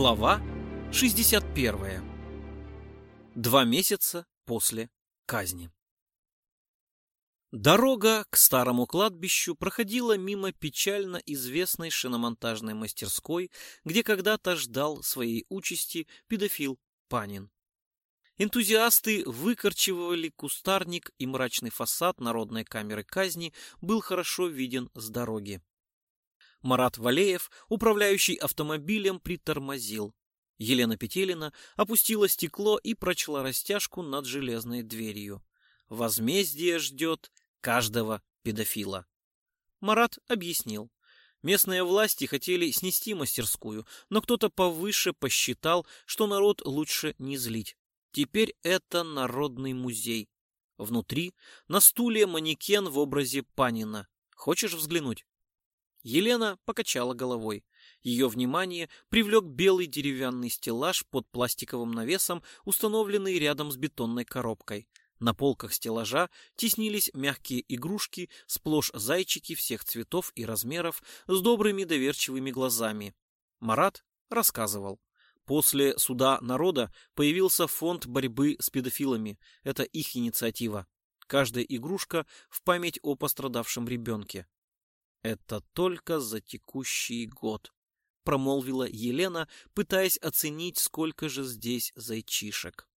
Глава 61. Два месяца после казни. Дорога к старому кладбищу проходила мимо печально известной шиномонтажной мастерской, где когда-то ждал своей участи педофил Панин. Энтузиасты выкорчевывали кустарник, и мрачный фасад народной камеры казни был хорошо виден с дороги. Марат Валеев, управляющий автомобилем, притормозил. Елена Петелина опустила стекло и прочла растяжку над железной дверью. Возмездие ждет каждого педофила. Марат объяснил. Местные власти хотели снести мастерскую, но кто-то повыше посчитал, что народ лучше не злить. Теперь это народный музей. Внутри на стуле манекен в образе Панина. Хочешь взглянуть? Елена покачала головой. Ее внимание привлек белый деревянный стеллаж под пластиковым навесом, установленный рядом с бетонной коробкой. На полках стеллажа теснились мягкие игрушки, сплошь зайчики всех цветов и размеров с добрыми доверчивыми глазами. Марат рассказывал. После суда народа появился фонд борьбы с педофилами. Это их инициатива. Каждая игрушка в память о пострадавшем ребенке. Это только за текущий год, промолвила Елена, пытаясь оценить, сколько же здесь зайчишек.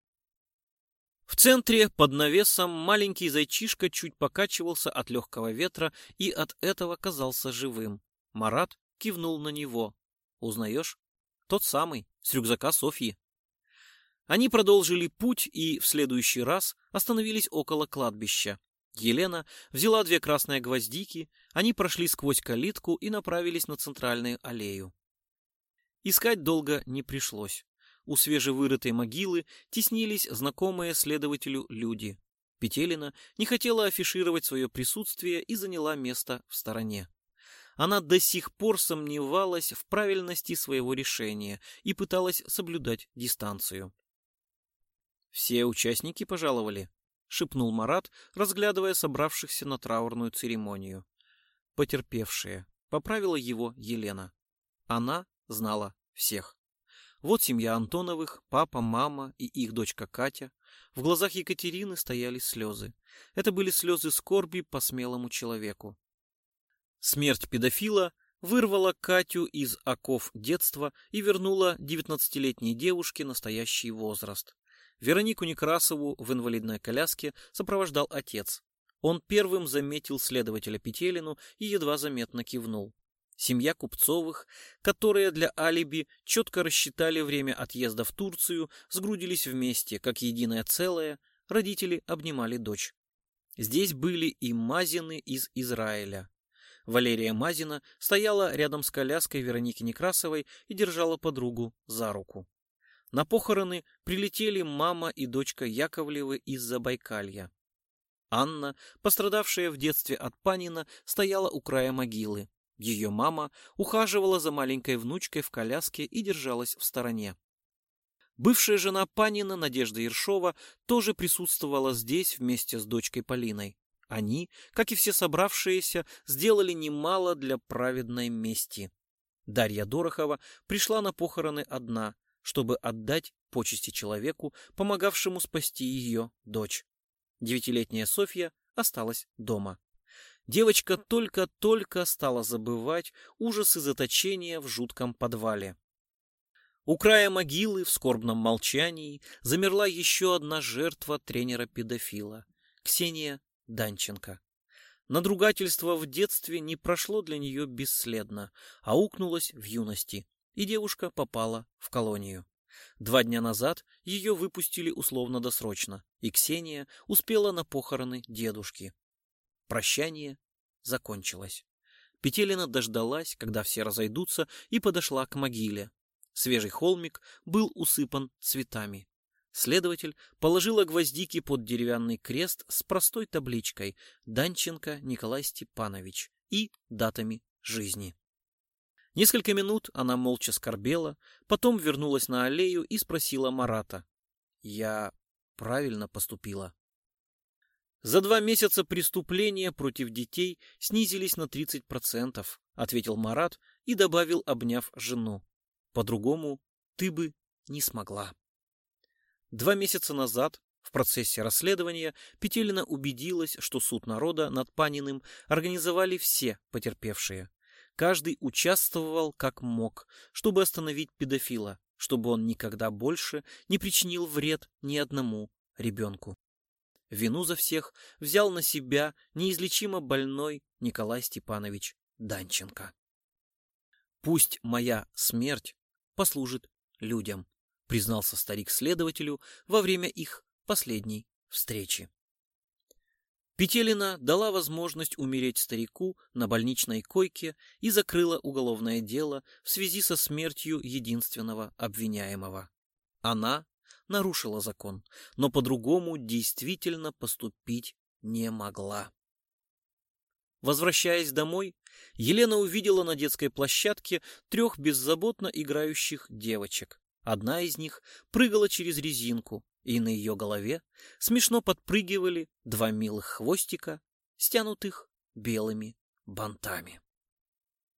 В центре, под навесом, маленький зайчишка чуть покачивался от легкого ветра и от этого казался живым. Марат кивнул на него. «Узнаешь?» Тот самый, с рюкзака Софьи. Они продолжили путь и в следующий раз остановились около кладбища. Елена взяла две красные гвоздики, они прошли сквозь калитку и направились на центральную аллею. Искать долго не пришлось. У свежевырытой могилы теснились знакомые следователю люди. Петелина не хотела афишировать свое присутствие и заняла место в стороне. Она до сих пор сомневалась в правильности своего решения и пыталась соблюдать дистанцию. «Все участники пожаловали», — шепнул Марат, разглядывая собравшихся на траурную церемонию. «Потерпевшие», — поправила его Елена. Она знала всех. Вот семья Антоновых, папа, мама и их дочка Катя. В глазах Екатерины стояли слезы. Это были слезы скорби по смелому человеку. Смерть педофила вырвала Катю из оков детства и вернула девятнадцатилетней девушке настоящий возраст. Веронику Некрасову в инвалидной коляске сопровождал отец. Он первым заметил следователя Петелину и едва заметно кивнул. Семья Купцовых, которые для алиби четко рассчитали время отъезда в Турцию, сгрудились вместе, как единое целое, родители обнимали дочь. Здесь были и Мазины из Израиля. Валерия Мазина стояла рядом с коляской Вероники Некрасовой и держала подругу за руку. На похороны прилетели мама и дочка Яковлевы из Забайкалья. Анна, пострадавшая в детстве от Панина, стояла у края могилы. Ее мама ухаживала за маленькой внучкой в коляске и держалась в стороне. Бывшая жена Панина, Надежда Ершова, тоже присутствовала здесь вместе с дочкой Полиной. Они, как и все собравшиеся, сделали немало для праведной мести. Дарья Дорохова пришла на похороны одна, чтобы отдать почести человеку, помогавшему спасти ее дочь. Девятилетняя Софья осталась дома. Девочка только-только стала забывать ужасы заточения в жутком подвале. У края могилы в скорбном молчании замерла еще одна жертва тренера-педофила — Ксения Данченко. Надругательство в детстве не прошло для нее бесследно, а укнулось в юности, и девушка попала в колонию. Два дня назад ее выпустили условно-досрочно, и Ксения успела на похороны дедушки. Прощание закончилось. Петелина дождалась, когда все разойдутся, и подошла к могиле. Свежий холмик был усыпан цветами. Следователь положила гвоздики под деревянный крест с простой табличкой «Данченко Николай Степанович» и датами жизни. Несколько минут она молча скорбела, потом вернулась на аллею и спросила Марата. «Я правильно поступила?» «За два месяца преступления против детей снизились на 30%, ответил Марат и добавил, обняв жену. «По-другому ты бы не смогла. Два месяца назад в процессе расследования Петелина убедилась, что суд народа над Паниным организовали все потерпевшие. Каждый участвовал как мог, чтобы остановить педофила, чтобы он никогда больше не причинил вред ни одному ребенку. Вину за всех взял на себя неизлечимо больной Николай Степанович Данченко. «Пусть моя смерть послужит людям», признался старик следователю во время их последней встречи. Петелина дала возможность умереть старику на больничной койке и закрыла уголовное дело в связи со смертью единственного обвиняемого. Она нарушила закон, но по-другому действительно поступить не могла. Возвращаясь домой, Елена увидела на детской площадке трех беззаботно играющих девочек. Одна из них прыгала через резинку, и на ее голове смешно подпрыгивали два милых хвостика, стянутых белыми бантами.